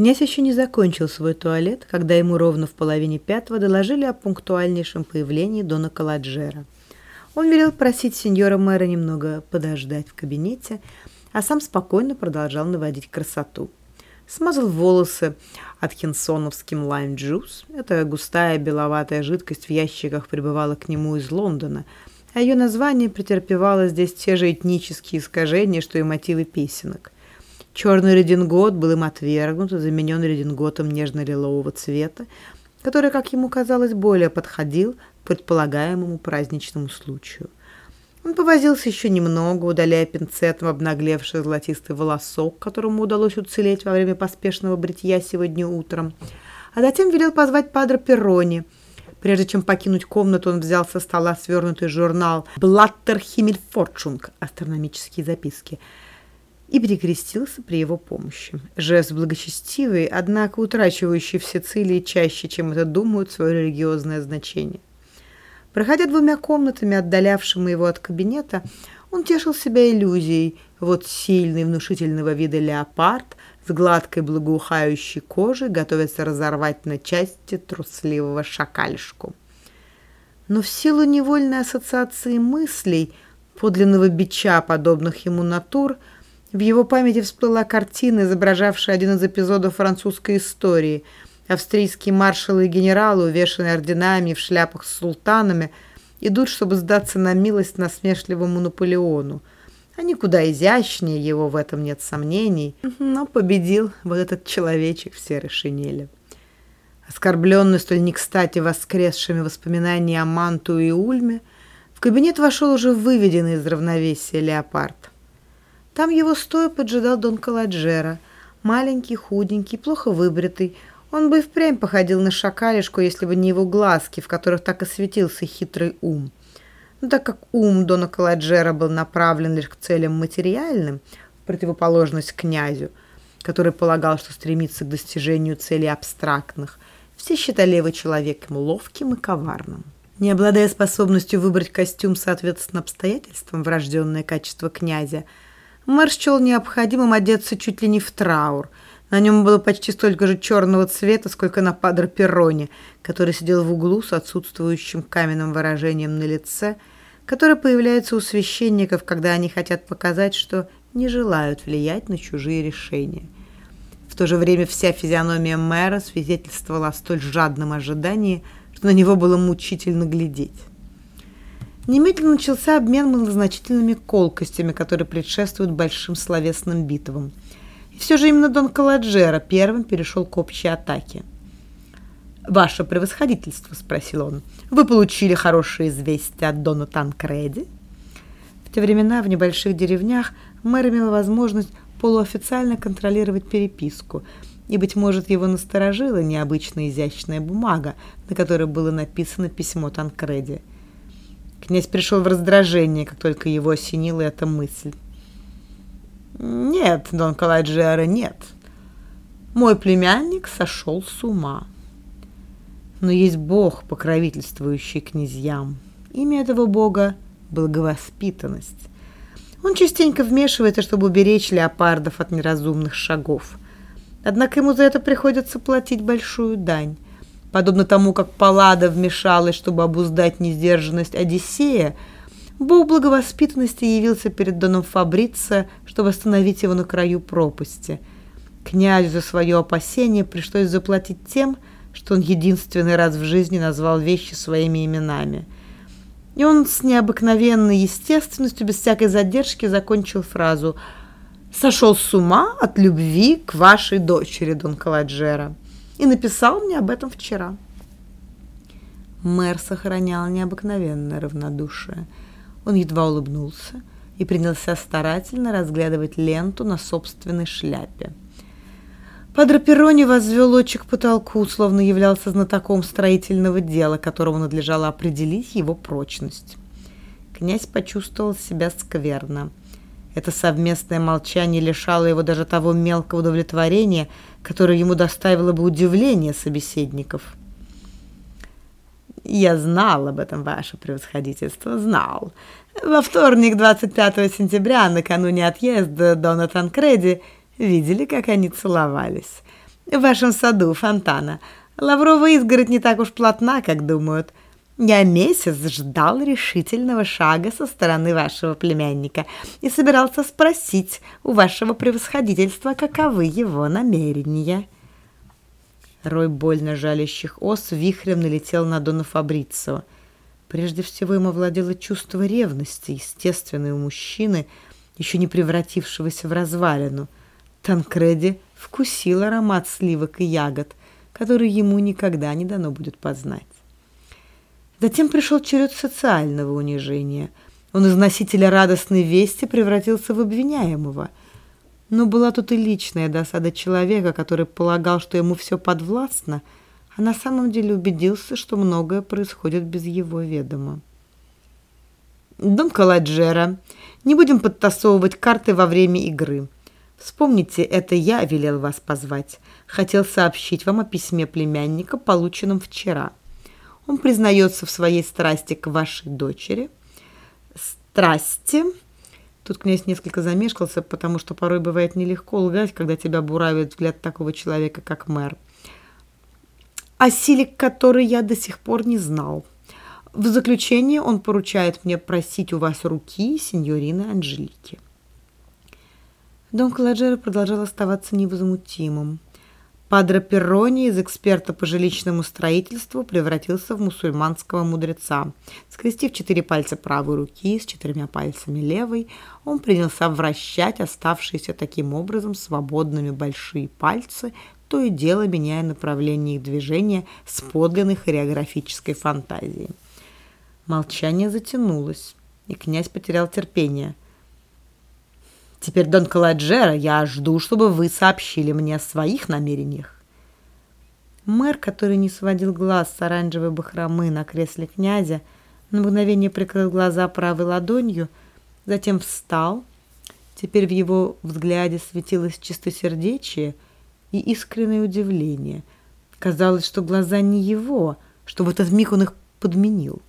Князь еще не закончил свой туалет, когда ему ровно в половине пятого доложили о пунктуальнейшем появлении Дона Каладжера. Он велел просить сеньора мэра немного подождать в кабинете, а сам спокойно продолжал наводить красоту. Смазал волосы аткинсоновским lime-juice. Эта густая беловатая жидкость в ящиках прибывала к нему из Лондона, а ее название претерпевало здесь те же этнические искажения, что и мотивы песенок – Черный редингот был им отвергнут и заменен рединготом нежно-лилового цвета, который, как ему казалось, более подходил к предполагаемому праздничному случаю. Он повозился еще немного, удаляя пинцетом обнаглевший золотистый волосок, которому удалось уцелеть во время поспешного бритья сегодня утром, а затем велел позвать Падро Перрони. Прежде чем покинуть комнату, он взял со стола свернутый журнал «Блаттер Химмельфорчунг» астрономические записки – и перекрестился при его помощи. Жест благочестивый, однако утрачивающий в Сицилии чаще, чем это думают, свое религиозное значение. Проходя двумя комнатами, отдалявшими его от кабинета, он тешил себя иллюзией. Вот сильный, внушительного вида леопард с гладкой благоухающей кожей готовится разорвать на части трусливого шакальшку. Но в силу невольной ассоциации мыслей, подлинного бича подобных ему натур – в его памяти всплыла картина, изображавшая один из эпизодов французской истории. Австрийские маршалы и генералы, увешанные орденами в шляпах с султанами, идут, чтобы сдаться на милость насмешливому Наполеону. Они куда изящнее его, в этом нет сомнений, но победил вот этот человечек в серой шинели. Оскорбленный столь не кстати воскресшими воспоминаниями о Манту и Ульме, в кабинет вошел уже выведенный из равновесия леопард. Там его стоя поджидал Дон Каладжера, маленький, худенький, плохо выбритый. Он бы и впрямь походил на шакалишку, если бы не его глазки, в которых так и светился хитрый ум. Но так как ум Дона Каладжера был направлен лишь к целям материальным, в противоположность князю, который полагал, что стремится к достижению целей абстрактных, все считали его человеком ловким и коварным. Не обладая способностью выбрать костюм соответственно обстоятельствам, врожденное качество князя – Мэр необходимым одеться чуть ли не в траур. На нем было почти столько же черного цвета, сколько на падр Перроне, который сидел в углу с отсутствующим каменным выражением на лице, которое появляется у священников, когда они хотят показать, что не желают влиять на чужие решения. В то же время вся физиономия мэра свидетельствовала о столь жадном ожидании, что на него было мучительно глядеть. Немедленно начался обмен малозначительными колкостями, которые предшествуют большим словесным битвам. И все же именно Дон Каладжера первым перешел к общей атаке. «Ваше превосходительство», — спросил он, — «вы получили хорошее известие от Дона Танкреди?» В те времена в небольших деревнях мэр имел возможность полуофициально контролировать переписку, и, быть может, его насторожила необычная изящная бумага, на которой было написано письмо Танкреди. Князь пришел в раздражение, как только его осенила эта мысль. «Нет, Дон Калайджиара, нет. Мой племянник сошел с ума. Но есть Бог, покровительствующий князьям. Имя этого Бога — благовоспитанность. Он частенько вмешивается, чтобы уберечь леопардов от неразумных шагов. Однако ему за это приходится платить большую дань — Подобно тому, как Паллада вмешалась, чтобы обуздать несдержанность Одиссея, Бог благовоспитанности явился перед Доном Фабрица, чтобы остановить его на краю пропасти. Князю за свое опасение пришлось заплатить тем, что он единственный раз в жизни назвал вещи своими именами. И он с необыкновенной естественностью, без всякой задержки, закончил фразу «Сошел с ума от любви к вашей дочери, Дон Каладжера» и написал мне об этом вчера. Мэр сохранял необыкновенное равнодушие. Он едва улыбнулся и принялся старательно разглядывать ленту на собственной шляпе. Падре Перрони возвел очи к потолку, словно являлся знатоком строительного дела, которому надлежало определить его прочность. Князь почувствовал себя скверно. Это совместное молчание лишало его даже того мелкого удовлетворения, которое ему доставило бы удивление собеседников. «Я знал об этом, ваше превосходительство, знал. Во вторник, 25 сентября, накануне отъезда Дона Танкреди, видели, как они целовались. в вашем саду фонтана. Лавровая изгородь не так уж плотна, как думают. Я месяц ждал решительного шага со стороны вашего племянника и собирался спросить у вашего превосходительства, каковы его намерения». Рой больно жалящих ос вихрем налетел на Дона Фабрицио. Прежде всего им овладело чувство ревности, естественное у мужчины, еще не превратившегося в развалину. Танкреди вкусил аромат сливок и ягод, который ему никогда не дано будет познать. Затем пришел черед социального унижения. Он из носителя радостной вести превратился в обвиняемого – но была тут и личная досада человека, который полагал, что ему все подвластно, а на самом деле убедился, что многое происходит без его ведома. «Дон Каладжера, не будем подтасовывать карты во время игры. Вспомните, это я велел вас позвать. Хотел сообщить вам о письме племянника, полученном вчера. Он признается в своей страсти к вашей дочери. Страсти...» Тут князь несколько замешкался, потому что порой бывает нелегко лгать, когда тебя буравит взгляд такого человека, как мэр. О силе которой я до сих пор не знал. В заключение он поручает мне просить у вас руки сеньорины Анжелики. Дом Каладжера продолжал оставаться невозмутимым. Падре Перрони из эксперта по жилищному строительству превратился в мусульманского мудреца. Скрестив четыре пальца правой руки с четырьмя пальцами левой, он принялся вращать оставшиеся таким образом свободными большие пальцы, то и дело меняя направление их движения с подлинной хореографической фантазией. Молчание затянулось, и князь потерял терпение. Теперь, Дон Каладжера, я жду, чтобы вы сообщили мне о своих намерениях. Мэр, который не сводил глаз с оранжевой бахромы на кресле князя, на мгновение прикрыл глаза правой ладонью, затем встал. Теперь в его взгляде светилось чистосердечие и искреннее удивление. Казалось, что глаза не его, что в этот миг он их подменил.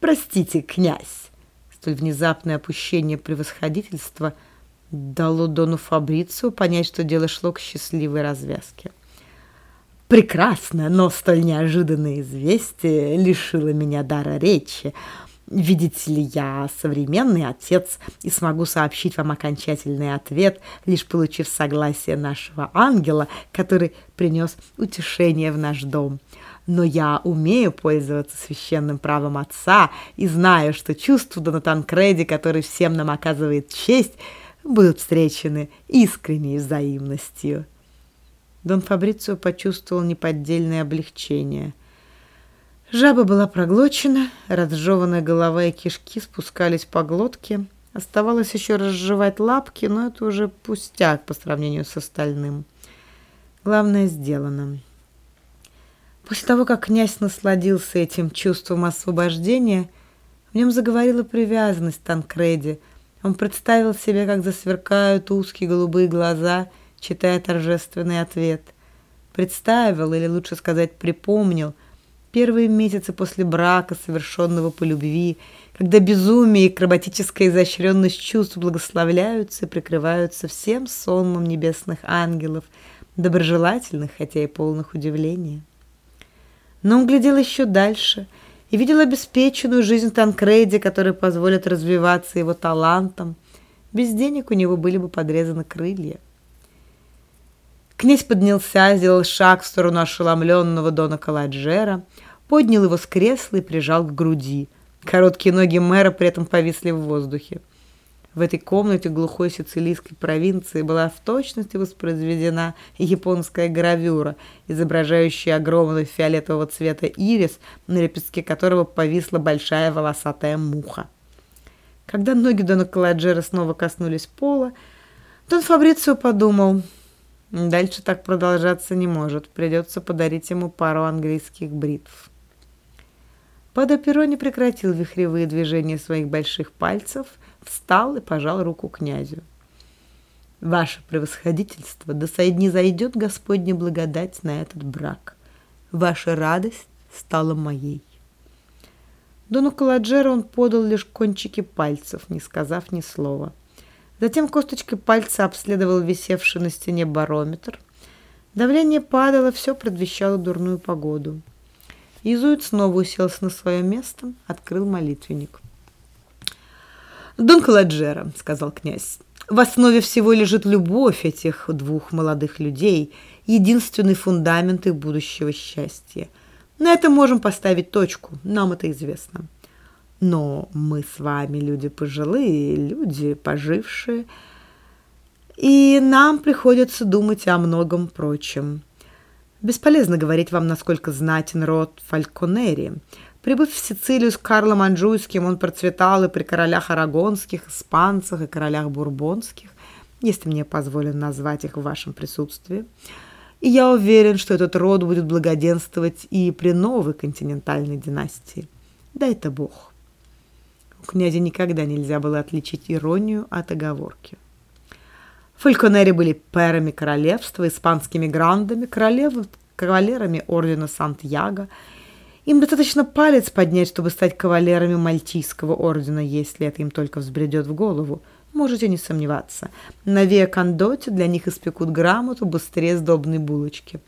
«Простите, князь!» Столь внезапное опущение превосходительства дало Дону Фабрицу понять, что дело шло к счастливой развязке. «Прекрасно, но столь неожиданное известие лишило меня дара речи. Видите ли, я современный отец и смогу сообщить вам окончательный ответ, лишь получив согласие нашего ангела, который принес утешение в наш дом но я умею пользоваться священным правом отца и знаю, что чувства Дона Танкреди, который всем нам оказывает честь, будут встречены искренней взаимностью. Дон Фабрицио почувствовал неподдельное облегчение. Жаба была проглочена, разжеванная голова и кишки спускались по глотке. Оставалось еще разжевать лапки, но это уже пустяк по сравнению с остальным. Главное сделано. После того, как князь насладился этим чувством освобождения, в нем заговорила привязанность Танкреди. Он представил себе, как засверкают узкие голубые глаза, читая торжественный ответ. Представил, или лучше сказать, припомнил, первые месяцы после брака, совершенного по любви, когда безумие и акробатическая изощренность чувств благословляются и прикрываются всем сонмом небесных ангелов, доброжелательных, хотя и полных удивления. Но он глядел еще дальше и видел обеспеченную жизнь Танкреди, которая позволит развиваться его талантом. Без денег у него были бы подрезаны крылья. Князь поднялся, сделал шаг в сторону ошеломленного Дона Каладжера, поднял его с кресла и прижал к груди. Короткие ноги мэра при этом повисли в воздухе. В этой комнате глухой сицилийской провинции была в точности воспроизведена японская гравюра, изображающая огромный фиолетового цвета ирис, на лепестке которого повисла большая волосатая муха. Когда ноги Дона Каладжера снова коснулись пола, Дон Фабрицио подумал, дальше так продолжаться не может, придется подарить ему пару английских бритв. Падо Перо не прекратил вихревые движения своих больших пальцев – встал и пожал руку князю. Ваше превосходительство, да не зайдет Господня благодать на этот брак. Ваша радость стала моей. Дону Каладжеру он подал лишь кончики пальцев, не сказав ни слова. Затем косточкой пальца обследовал висевший на стене барометр. Давление падало, все предвещало дурную погоду. Изуит снова уселся на свое место, открыл молитвенник. «Дон Каладжера», — сказал князь, — «в основе всего лежит любовь этих двух молодых людей, единственный фундамент их будущего счастья. На этом можем поставить точку, нам это известно. Но мы с вами люди пожилые, люди пожившие, и нам приходится думать о многом прочем. Бесполезно говорить вам, насколько знатен род Фальконери. Прибыв в Сицилию с Карлом Анжуйским, он процветал и при королях арагонских, испанцах и королях бурбонских, если мне позволено назвать их в вашем присутствии. И я уверен, что этот род будет благоденствовать и при новой континентальной династии. Да это Бог. У князя никогда нельзя было отличить иронию от оговорки. Фальконери были перами королевства, испанскими грандами, королев, кавалерами ордена Сантьяго – им достаточно палец поднять, чтобы стать кавалерами Мальтийского ордена, если это им только взбредет в голову. Можете не сомневаться. На Виа Кондоте для них испекут грамоту быстрее сдобной булочки.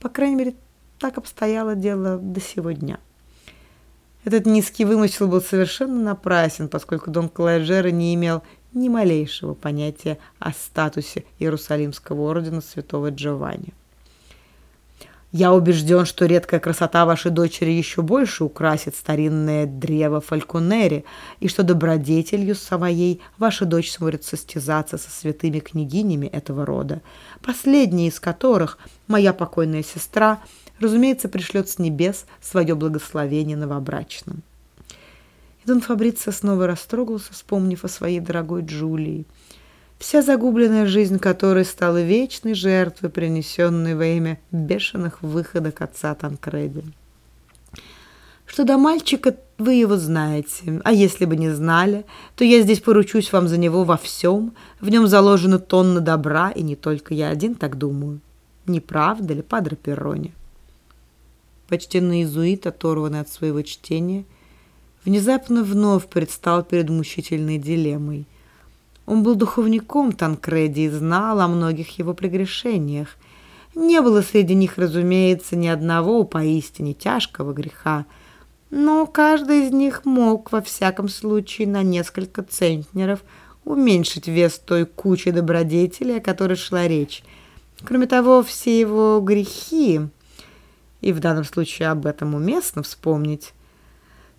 По крайней мере, так обстояло дело до сего дня. Этот низкий вымысел был совершенно напрасен, поскольку Дон Клайджера не имел ни малейшего понятия о статусе Иерусалимского ордена святого Джованни. Я убежден, что редкая красота вашей дочери еще больше украсит старинное древо Фальконери, и что добродетелью своей ваша дочь сможет состязаться со святыми княгинями этого рода, последняя из которых, моя покойная сестра, разумеется, пришлет с небес свое благословение новобрачным. И Дон Фабрицио снова растрогался, вспомнив о своей дорогой Джулии вся загубленная жизнь которой стала вечной жертвой, принесенной во имя бешеных выходок отца Танкреди. Что до мальчика, вы его знаете, а если бы не знали, то я здесь поручусь вам за него во всем, в нем заложена тонна добра, и не только я один так думаю. Не правда ли, падре Перрони? Почтенный иезуит, оторванный от своего чтения, внезапно вновь предстал перед мучительной дилеммой – он был духовником Танкреди и знал о многих его прегрешениях. Не было среди них, разумеется, ни одного поистине тяжкого греха, но каждый из них мог, во всяком случае, на несколько центнеров уменьшить вес той кучи добродетелей, о которой шла речь. Кроме того, все его грехи, и в данном случае об этом уместно вспомнить,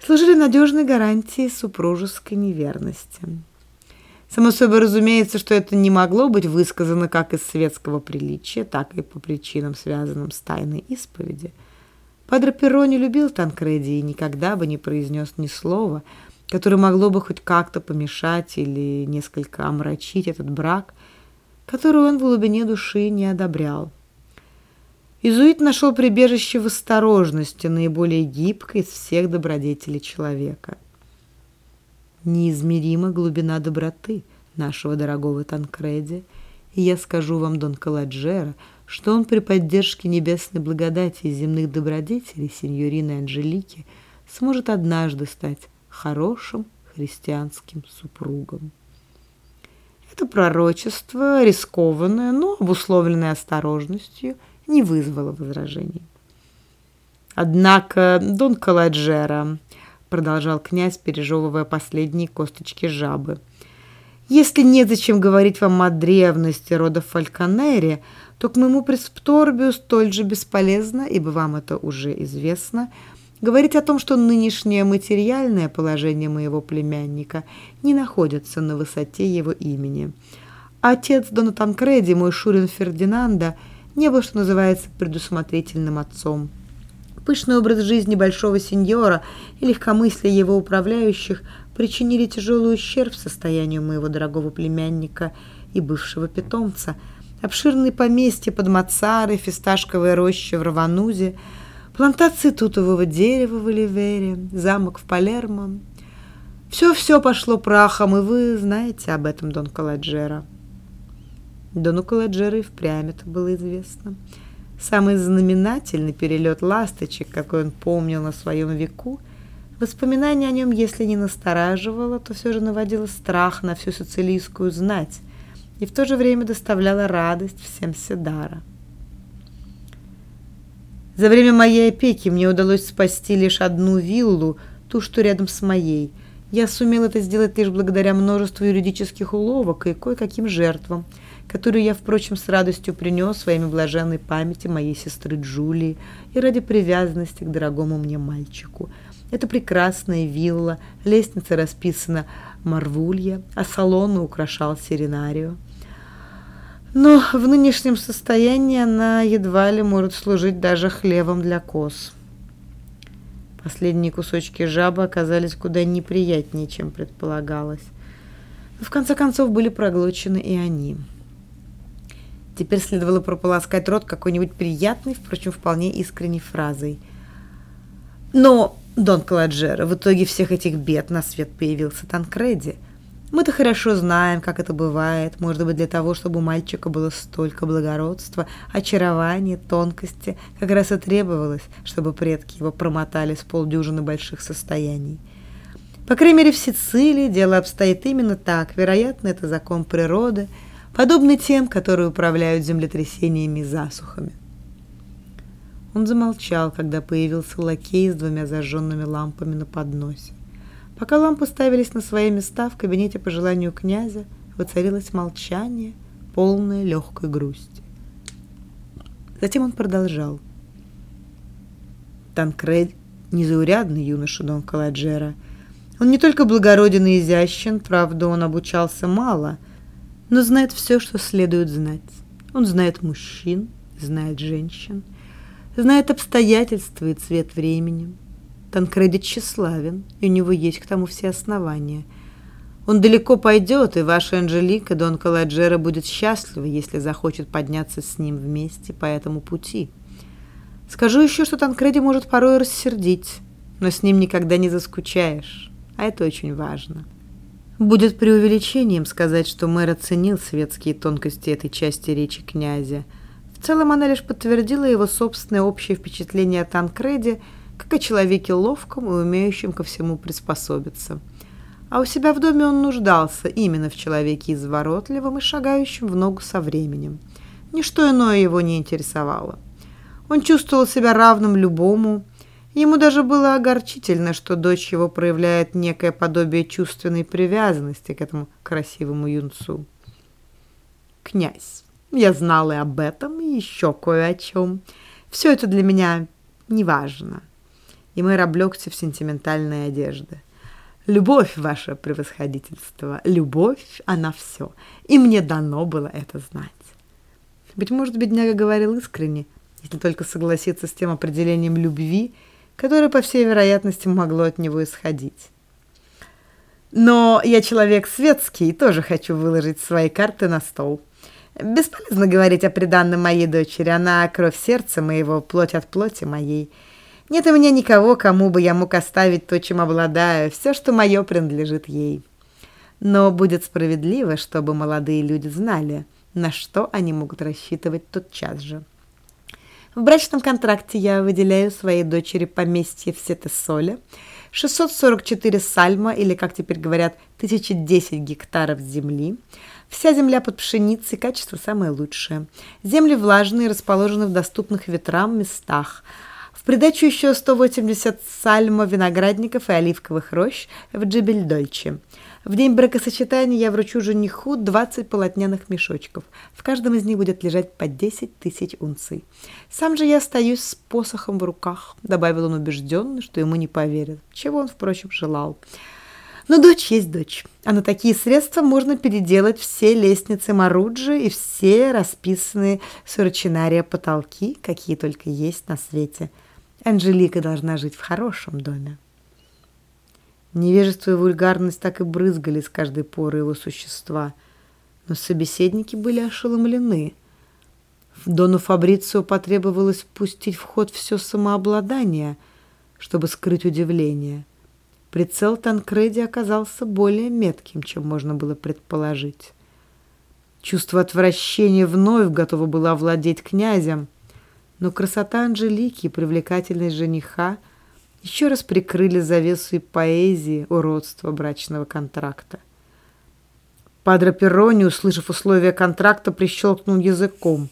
служили надежной гарантией супружеской неверности. Само собой разумеется, что это не могло быть высказано как из светского приличия, так и по причинам, связанным с тайной исповеди. Падре Перро не любил Танкреди и никогда бы не произнес ни слова, которое могло бы хоть как-то помешать или несколько омрачить этот брак, который он в глубине души не одобрял. Изуит нашел прибежище в осторожности, наиболее гибкой из всех добродетелей человека – неизмерима глубина доброты нашего дорогого Танкреди, и я скажу вам, Дон Каладжера, что он при поддержке небесной благодати и земных добродетелей сеньорины Анжелики сможет однажды стать хорошим христианским супругом. Это пророчество, рискованное, но обусловленное осторожностью, не вызвало возражений. Однако Дон Каладжера продолжал князь, пережевывая последние косточки жабы. Если незачем говорить вам о древности рода Фальконери, то к моему пресепторбию столь же бесполезно, ибо вам это уже известно, говорить о том, что нынешнее материальное положение моего племянника не находится на высоте его имени. Отец Дона Танкреди, мой Шурин Фердинанда, не был, что называется, предусмотрительным отцом. Пышный образ жизни большого сеньора и легкомыслие его управляющих причинили тяжелый ущерб состоянию моего дорогого племянника и бывшего питомца. Обширные поместья под Мацарой, фисташковая роща в Раванузе, плантации тутового дерева в Оливере, замок в Палермо. Все-все пошло прахом, и вы знаете об этом, Дон Каладжера. Дону Каладжера и впрямь это было известно. — Самый знаменательный перелет ласточек, какой он помнил на своем веку, Воспоминание о нем, если не настораживало, то все же наводило страх на всю сицилийскую знать и в то же время доставляло радость всем Седара. За время моей опеки мне удалось спасти лишь одну виллу, ту, что рядом с моей. Я сумел это сделать лишь благодаря множеству юридических уловок и кое-каким жертвам, которые я, впрочем, с радостью принес своими блаженной памяти моей сестры Джулии и ради привязанности к дорогому мне мальчику – это прекрасная вилла, лестница расписана марвулья, а салон украшал серенарию. Но в нынешнем состоянии она едва ли может служить даже хлебом для коз. Последние кусочки жабы оказались куда неприятнее, чем предполагалось. Но в конце концов были проглочены и они. Теперь следовало прополоскать рот какой-нибудь приятной, впрочем, вполне искренней фразой. Но Дон Каладжера, в итоге всех этих бед на свет появился Танкреди. Мы-то хорошо знаем, как это бывает. Может быть, для того, чтобы у мальчика было столько благородства, очарования, тонкости, как раз и требовалось, чтобы предки его промотали с полдюжины больших состояний. По крайней мере, в Сицилии дело обстоит именно так. Вероятно, это закон природы, подобный тем, которые управляют землетрясениями и засухами. Он замолчал, когда появился лакей с двумя зажженными лампами на подносе. Пока лампы ставились на свои места, в кабинете по желанию князя воцарилось молчание, полное легкой грусти. Затем он продолжал. Танкред — незаурядный юноша Дон Каладжера. Он не только благороден и изящен, правда, он обучался мало, но знает все, что следует знать. Он знает мужчин, знает женщин — знает обстоятельства и цвет времени. Танкредит тщеславен, и у него есть к тому все основания. Он далеко пойдет, и ваша Анжелика Дон Каладжера будет счастлива, если захочет подняться с ним вместе по этому пути. Скажу еще, что Танкреди может порой рассердить, но с ним никогда не заскучаешь, а это очень важно. Будет преувеличением сказать, что мэр оценил светские тонкости этой части речи князя – в целом она лишь подтвердила его собственное общее впечатление о Танкреде, как о человеке ловком и умеющем ко всему приспособиться. А у себя в доме он нуждался именно в человеке изворотливом и шагающем в ногу со временем. Ничто иное его не интересовало. Он чувствовал себя равным любому. Ему даже было огорчительно, что дочь его проявляет некое подобие чувственной привязанности к этому красивому юнцу. «Князь», я знал и об этом, и еще кое о чем. Все это для меня неважно. И мэр облегся в сентиментальные одежды. Любовь, ваше превосходительство, любовь, она все. И мне дано было это знать. Быть может, бедняга говорил искренне, если только согласиться с тем определением любви, которое, по всей вероятности, могло от него исходить. Но я человек светский и тоже хочу выложить свои карты на стол. Бесполезно говорить о приданном моей дочери. Она кровь сердца моего, плоть от плоти моей. Нет у меня никого, кому бы я мог оставить то, чем обладаю. Все, что мое, принадлежит ей. Но будет справедливо, чтобы молодые люди знали, на что они могут рассчитывать тот час же. В брачном контракте я выделяю своей дочери поместье в Сетесоле, 644 сальма, или, как теперь говорят, 1010 гектаров земли, Вся земля под пшеницей, качество самое лучшее. Земли влажные, расположены в доступных ветрам местах. В придачу еще 180 сальма виноградников и оливковых рощ в Джибель-Дольче. В день бракосочетания я вручу жениху 20 полотняных мешочков. В каждом из них будет лежать по 10 тысяч унций. Сам же я остаюсь с посохом в руках, добавил он убежденно, что ему не поверят, чего он, впрочем, желал. Но дочь есть дочь, а на такие средства можно переделать все лестницы Маруджи и все расписанные сурочинария потолки, какие только есть на свете. Анжелика должна жить в хорошем доме. Невежество и вульгарность так и брызгали с каждой поры его существа, но собеседники были ошеломлены. Дону Фабрицио потребовалось пустить в ход все самообладание, чтобы скрыть удивление – Прицел Танкреди оказался более метким, чем можно было предположить. Чувство отвращения вновь готово было овладеть князем, но красота Анжелики и привлекательность жениха еще раз прикрыли завесу и поэзии уродства брачного контракта. Падре Перрони, услышав условия контракта, прищелкнул языком.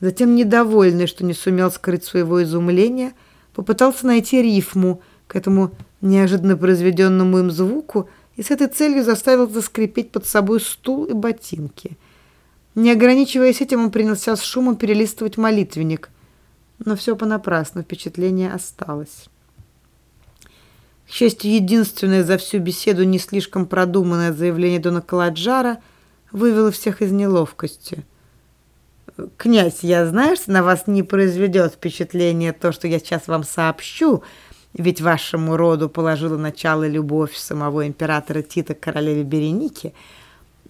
Затем, недовольный, что не сумел скрыть своего изумления, попытался найти рифму к этому неожиданно произведенному им звуку и с этой целью заставил заскрипеть под собой стул и ботинки. Не ограничиваясь этим, он принялся с шумом перелистывать молитвенник. Но все понапрасну, впечатление осталось. К счастью, единственное за всю беседу не слишком продуманное заявление Дона Каладжара вывело всех из неловкости. «Князь, я знаю, что на вас не произведет впечатление то, что я сейчас вам сообщу, ведь вашему роду положила начало любовь самого императора Тита к королеве Береники,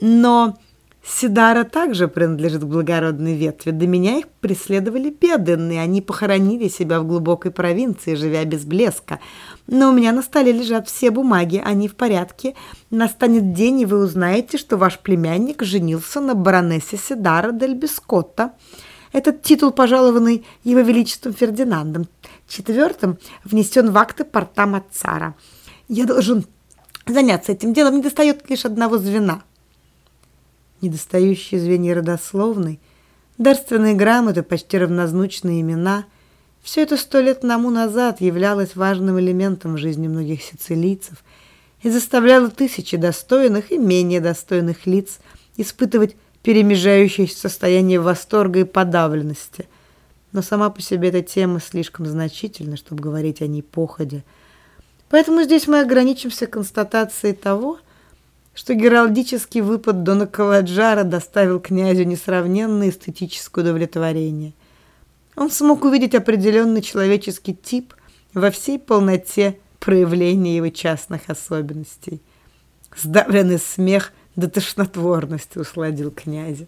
но Сидара также принадлежит к благородной ветви. До меня их преследовали бедные, они похоронили себя в глубокой провинции, живя без блеска. Но у меня на столе лежат все бумаги, они в порядке. Настанет день, и вы узнаете, что ваш племянник женился на баронессе Сидара дель Бискотта. Этот титул, пожалованный его величеством Фердинандом IV, внесен в акты порта Мацара. Я должен заняться этим делом, не достает лишь одного звена – недостающие звенья родословной, дарственные грамоты, почти равнозначные имена – все это сто лет тому назад являлось важным элементом в жизни многих сицилийцев и заставляло тысячи достойных и менее достойных лиц испытывать перемежающееся состояние восторга и подавленности. Но сама по себе эта тема слишком значительна, чтобы говорить о ней походе. Поэтому здесь мы ограничимся констатацией того, что геральдический выпад Дона Каладжара доставил князю несравненное эстетическое удовлетворение. Он смог увидеть определенный человеческий тип во всей полноте проявления его частных особенностей. Сдавленный смех до тошнотворности усладил князя.